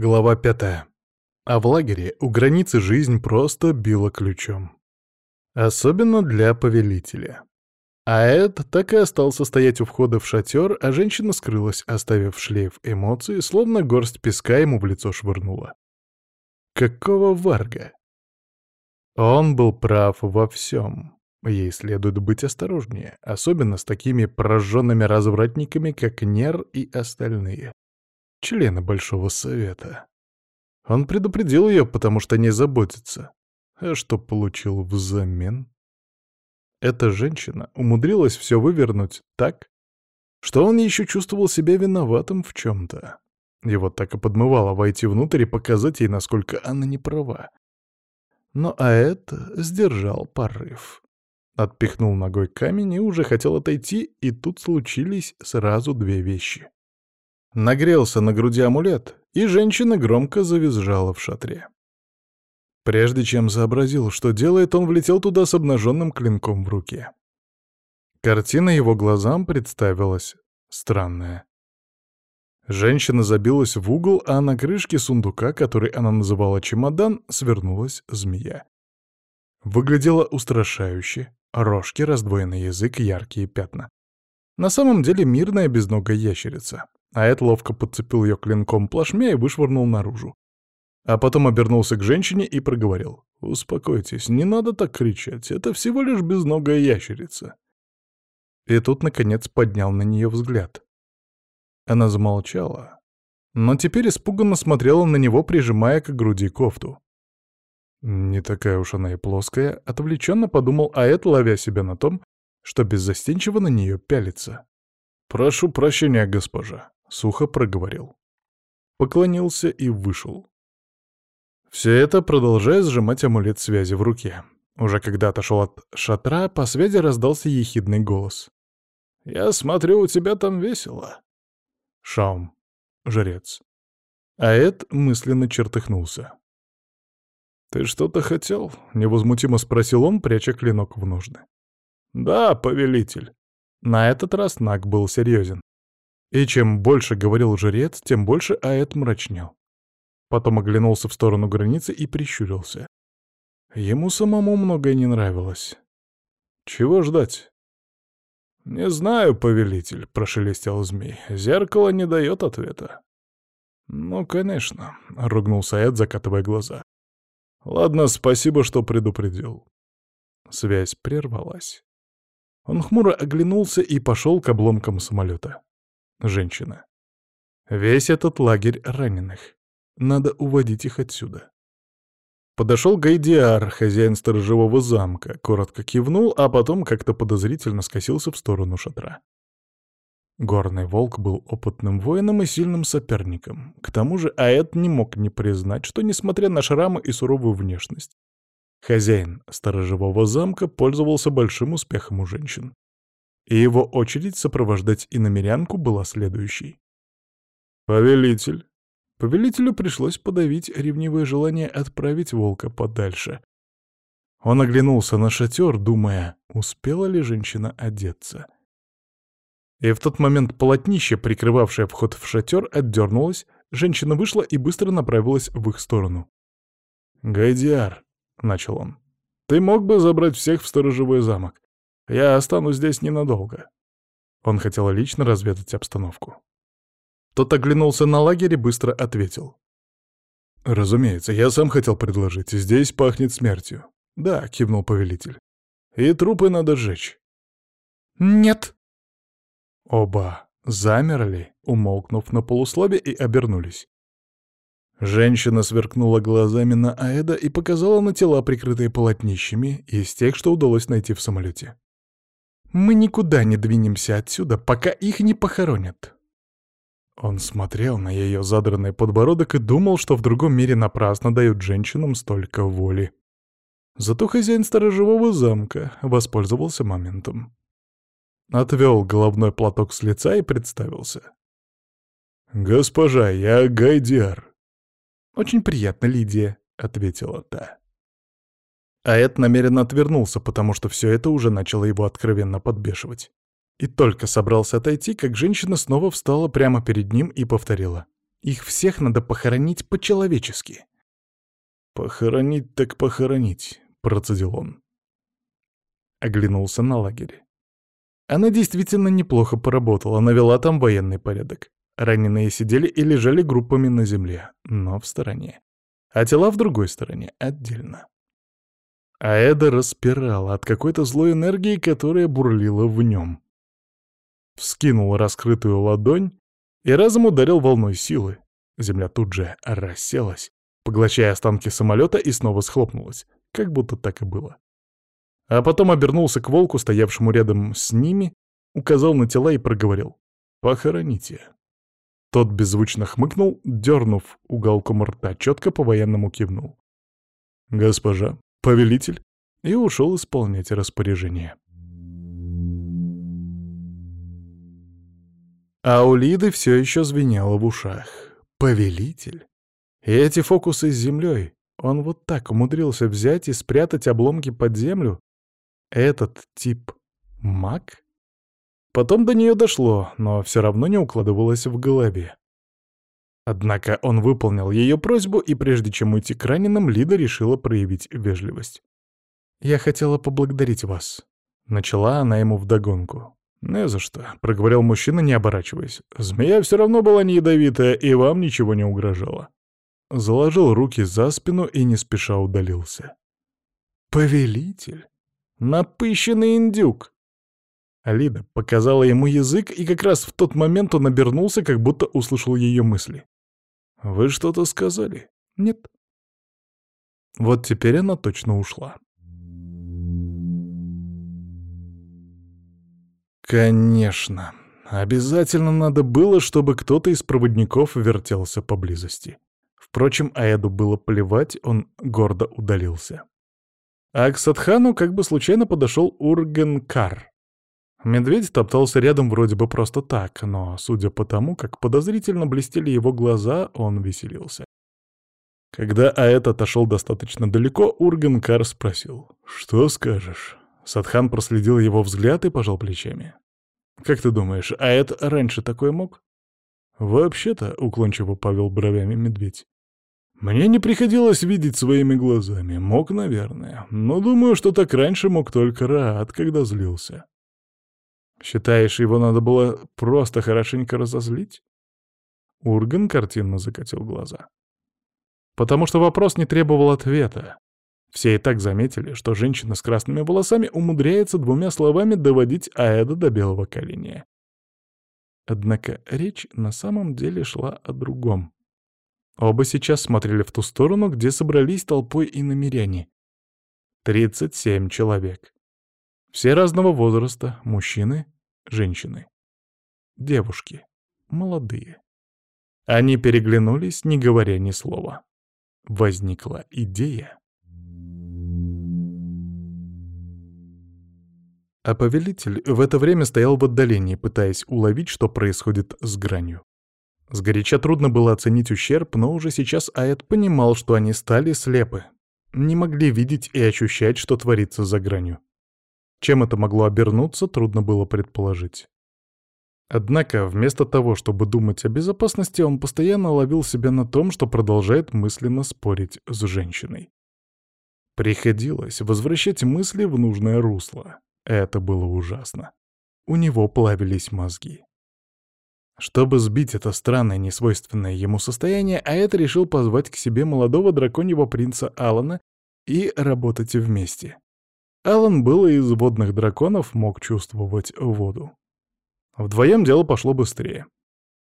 Глава пятая. А в лагере у границы жизнь просто била ключом. Особенно для повелителя. А Эд так и остался стоять у входа в шатер, а женщина скрылась, оставив шлейф эмоций, словно горсть песка ему в лицо швырнула. Какого варга? Он был прав во всем. Ей следует быть осторожнее, особенно с такими прожженными развратниками, как Нер и остальные члены Большого Совета. Он предупредил ее, потому что не заботится. А что получил взамен? Эта женщина умудрилась все вывернуть так, что он еще чувствовал себя виноватым в чем-то. Его так и подмывало войти внутрь и показать ей, насколько она не права. Но Аэт сдержал порыв. Отпихнул ногой камень и уже хотел отойти, и тут случились сразу две вещи. Нагрелся на груди амулет, и женщина громко завизжала в шатре. Прежде чем сообразил, что делает, он влетел туда с обнаженным клинком в руке. Картина его глазам представилась странная. Женщина забилась в угол, а на крышке сундука, который она называла чемодан, свернулась змея. Выглядела устрашающе, рожки, раздвоенный язык, яркие пятна. На самом деле мирная безногая ящерица. А Эд ловко подцепил ее клинком плашмя и вышвырнул наружу. А потом обернулся к женщине и проговорил. «Успокойтесь, не надо так кричать, это всего лишь безногая ящерица». И тут, наконец, поднял на нее взгляд. Она замолчала, но теперь испуганно смотрела на него, прижимая к груди кофту. Не такая уж она и плоская, отвлеченно подумал Аэт, ловя себя на том, что беззастенчиво на нее пялится. «Прошу прощения, госпожа», — сухо проговорил. Поклонился и вышел. Все это продолжая сжимать амулет связи в руке. Уже когда отошел от шатра, по связи раздался ехидный голос. «Я смотрю, у тебя там весело». Шаум. Жрец. А Эд мысленно чертыхнулся. «Ты что-то хотел?» — невозмутимо спросил он, пряча клинок в ножны. «Да, повелитель». На этот раз Наг был серьезен. И чем больше говорил жрец, тем больше Аэт мрачнел. Потом оглянулся в сторону границы и прищурился. Ему самому многое не нравилось. Чего ждать? «Не знаю, повелитель», — прошелестел змей. «Зеркало не дает ответа». «Ну, конечно», — ругнулся Эд, закатывая глаза. «Ладно, спасибо, что предупредил». Связь прервалась. Он хмуро оглянулся и пошел к обломкам самолета женщина. Весь этот лагерь раненых. Надо уводить их отсюда. Подошел Гайдиар, хозяин сторожевого замка, коротко кивнул, а потом как-то подозрительно скосился в сторону шатра. Горный волк был опытным воином и сильным соперником. К тому же Аэт не мог не признать, что, несмотря на шрамы и суровую внешность, хозяин сторожевого замка пользовался большим успехом у женщин и его очередь сопровождать иномерянку была следующей. «Повелитель». Повелителю пришлось подавить ревнивое желание отправить волка подальше. Он оглянулся на шатер, думая, успела ли женщина одеться. И в тот момент полотнище, прикрывавшее вход в шатер, отдернулось, женщина вышла и быстро направилась в их сторону. «Гайдиар», — начал он, — «ты мог бы забрать всех в сторожевой замок. Я останусь здесь ненадолго». Он хотел лично разведать обстановку. Тот оглянулся на лагерь и быстро ответил. «Разумеется, я сам хотел предложить. Здесь пахнет смертью». «Да», — кивнул повелитель. «И трупы надо сжечь». «Нет». Оба замерли, умолкнув на полуслове, и обернулись. Женщина сверкнула глазами на Аэда и показала на тела, прикрытые полотнищами, из тех, что удалось найти в самолете. Мы никуда не двинемся отсюда, пока их не похоронят». Он смотрел на ее задранный подбородок и думал, что в другом мире напрасно дают женщинам столько воли. Зато хозяин сторожевого замка воспользовался моментом. Отвел головной платок с лица и представился. «Госпожа, я Гайдиар». «Очень приятно, Лидия», — ответила та. А Эд намеренно отвернулся, потому что все это уже начало его откровенно подбешивать. И только собрался отойти, как женщина снова встала прямо перед ним и повторила. Их всех надо похоронить по-человечески. «Похоронить так похоронить», — процедил он. Оглянулся на лагерь. Она действительно неплохо поработала, навела там военный порядок. Раненые сидели и лежали группами на земле, но в стороне. А тела в другой стороне, отдельно. А Эда распирала от какой-то злой энергии, которая бурлила в нем. Вскинул раскрытую ладонь и разом ударил волной силы. Земля тут же расселась, поглощая останки самолета и снова схлопнулась, как будто так и было. А потом обернулся к волку, стоявшему рядом с ними, указал на тела и проговорил «Похороните». Тот беззвучно хмыкнул, дернув уголком рта, четко по-военному кивнул. «Госпожа, повелитель», и ушел исполнять распоряжение. А у Лиды все еще звенело в ушах. «Повелитель?» И эти фокусы с землей. Он вот так умудрился взять и спрятать обломки под землю, этот тип маг? Потом до нее дошло, но все равно не укладывалось в голове. Однако он выполнил ее просьбу, и прежде чем уйти к раненым, Лида решила проявить вежливость. «Я хотела поблагодарить вас», — начала она ему вдогонку. «Не за что», — проговорил мужчина, не оборачиваясь. «Змея все равно была не ядовитая, и вам ничего не угрожало». Заложил руки за спину и не спеша удалился. «Повелитель?» Напыщенный индюк!» Алида показала ему язык, и как раз в тот момент он обернулся, как будто услышал ее мысли. «Вы что-то сказали?» «Нет». Вот теперь она точно ушла. Конечно, обязательно надо было, чтобы кто-то из проводников вертелся поблизости. Впрочем, Аэду было плевать, он гордо удалился. А к Садхану как бы случайно подошел Ургенкар. Медведь топтался рядом вроде бы просто так, но, судя по тому, как подозрительно блестели его глаза, он веселился. Когда Аэт отошел достаточно далеко, Ургенкар спросил, «Что скажешь?» Садхан проследил его взгляд и пожал плечами. «Как ты думаешь, Аэт раньше такое мог?» «Вообще-то», — уклончиво повел бровями медведь, мне не приходилось видеть своими глазами. Мог, наверное. Но думаю, что так раньше мог только Раат, когда злился. Считаешь, его надо было просто хорошенько разозлить? Урган картинно закатил глаза. Потому что вопрос не требовал ответа. Все и так заметили, что женщина с красными волосами умудряется двумя словами доводить Аэда до белого коленя. Однако речь на самом деле шла о другом. Оба сейчас смотрели в ту сторону, где собрались толпой и намеряне. Тридцать семь человек. Все разного возраста, мужчины, женщины. Девушки, молодые. Они переглянулись, не говоря ни слова. Возникла идея. А повелитель в это время стоял в отдалении, пытаясь уловить, что происходит с гранью. Сгоряча трудно было оценить ущерб, но уже сейчас Аэт понимал, что они стали слепы. Не могли видеть и ощущать, что творится за гранью. Чем это могло обернуться, трудно было предположить. Однако, вместо того, чтобы думать о безопасности, он постоянно ловил себя на том, что продолжает мысленно спорить с женщиной. Приходилось возвращать мысли в нужное русло. Это было ужасно. У него плавились мозги. Чтобы сбить это странное, несвойственное ему состояние, Аэт решил позвать к себе молодого драконьего принца Алана и работать вместе. Алан был из водных драконов, мог чувствовать воду. Вдвоем дело пошло быстрее.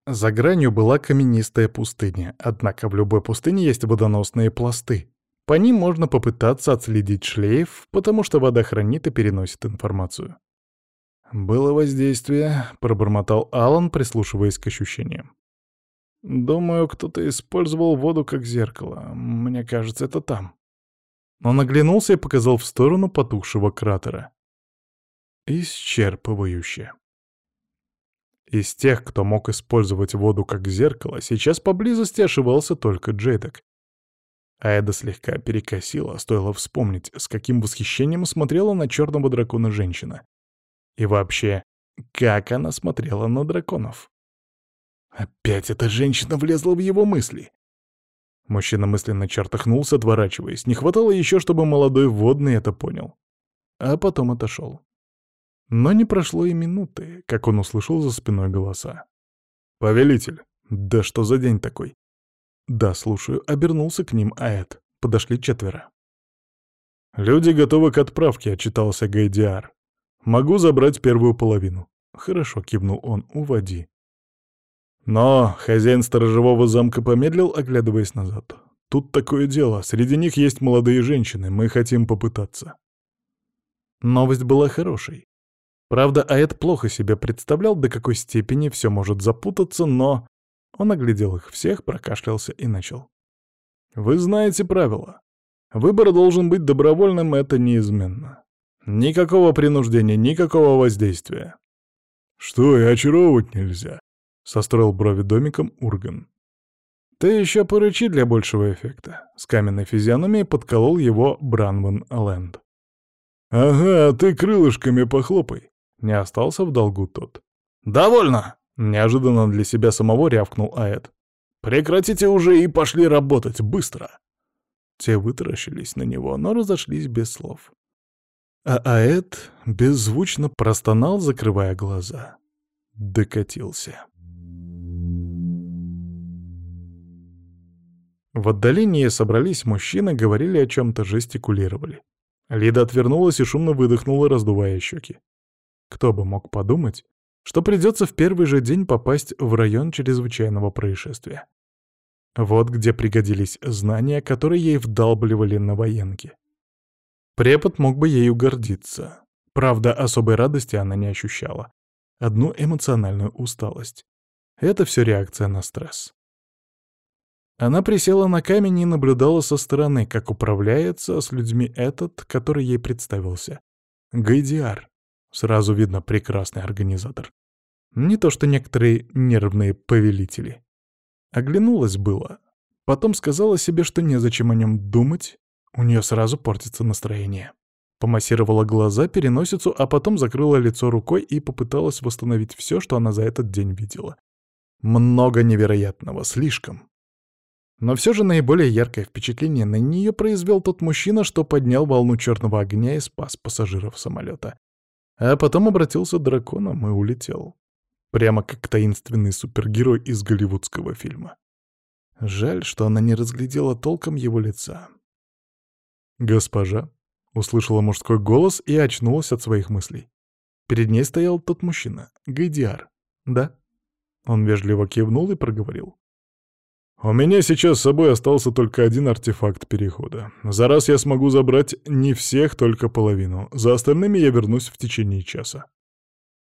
За гранью была каменистая пустыня, однако в любой пустыне есть водоносные пласты. По ним можно попытаться отследить шлейф, потому что вода хранит и переносит информацию. «Было воздействие», — пробормотал Алан, прислушиваясь к ощущениям. «Думаю, кто-то использовал воду как зеркало. Мне кажется, это там». Он оглянулся и показал в сторону потухшего кратера. Исчерпывающе. Из тех, кто мог использовать воду как зеркало, сейчас поблизости ошивался только Джейдек. Аэда слегка перекосила, стоило вспомнить, с каким восхищением смотрела на черного дракона женщина. И вообще, как она смотрела на драконов? Опять эта женщина влезла в его мысли. Мужчина мысленно чертахнулся, отворачиваясь. Не хватало еще, чтобы молодой водный это понял. А потом отошел. Но не прошло и минуты, как он услышал за спиной голоса. «Повелитель! Да что за день такой?» «Да, слушаю», — обернулся к ним Аэт. Подошли четверо. «Люди готовы к отправке», — отчитался Гайдиар. «Могу забрать первую половину». «Хорошо», — кивнул он, — «уводи». Но хозяин сторожевого замка помедлил, оглядываясь назад. «Тут такое дело. Среди них есть молодые женщины. Мы хотим попытаться». Новость была хорошей. Правда, Аэт плохо себе представлял, до какой степени все может запутаться, но... Он оглядел их всех, прокашлялся и начал. «Вы знаете правила. Выбор должен быть добровольным, это неизменно. Никакого принуждения, никакого воздействия». «Что, и очаровывать нельзя?» — состроил брови домиком Урган. «Ты еще порычи для большего эффекта», — с каменной физиономией подколол его Бранван Лэнд. «Ага, ты крылышками похлопай», не остался в долгу тот. «Довольно!» — неожиданно для себя самого рявкнул Аэт. «Прекратите уже и пошли работать, быстро!» Те вытаращились на него, но разошлись без слов. А Аэт беззвучно простонал, закрывая глаза. Докатился. В отдалении собрались мужчины, говорили о чем-то, жестикулировали. Лида отвернулась и шумно выдохнула, раздувая щеки. Кто бы мог подумать, что придется в первый же день попасть в район чрезвычайного происшествия. Вот где пригодились знания, которые ей вдалбливали на военке. Препод мог бы ею гордиться. Правда, особой радости она не ощущала. Одну эмоциональную усталость. Это все реакция на стресс. Она присела на камень и наблюдала со стороны, как управляется с людьми этот, который ей представился. Гайдиар. Сразу видно прекрасный организатор. Не то что некоторые нервные повелители. Оглянулась было. Потом сказала себе, что незачем о нем думать. У нее сразу портится настроение. Помассировала глаза, переносицу, а потом закрыла лицо рукой и попыталась восстановить все, что она за этот день видела. Много невероятного, слишком. Но все же наиболее яркое впечатление на нее произвел тот мужчина, что поднял волну черного огня и спас пассажиров самолета. А потом обратился драконом и улетел. Прямо как таинственный супергерой из голливудского фильма. Жаль, что она не разглядела толком его лица. «Госпожа», — услышала мужской голос и очнулась от своих мыслей. Перед ней стоял тот мужчина, Гайдиар. «Да?» Он вежливо кивнул и проговорил. «У меня сейчас с собой остался только один артефакт Перехода. За раз я смогу забрать не всех, только половину. За остальными я вернусь в течение часа».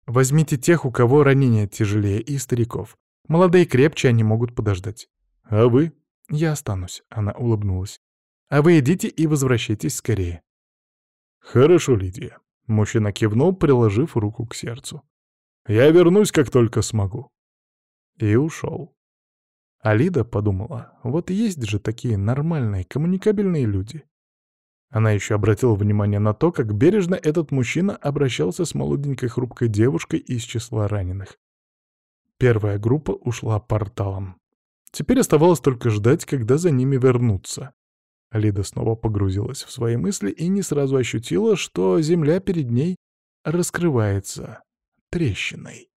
«Возьмите тех, у кого ранения тяжелее, и стариков. Молодые крепче, они могут подождать». «А вы?» «Я останусь», — она улыбнулась. «А вы идите и возвращайтесь скорее». «Хорошо, Лидия», — мужчина кивнул, приложив руку к сердцу. «Я вернусь, как только смогу». И ушел. Алида подумала, вот есть же такие нормальные, коммуникабельные люди. Она еще обратила внимание на то, как бережно этот мужчина обращался с молоденькой хрупкой девушкой из числа раненых. Первая группа ушла порталом. Теперь оставалось только ждать, когда за ними вернутся. Алида снова погрузилась в свои мысли и не сразу ощутила, что земля перед ней раскрывается трещиной.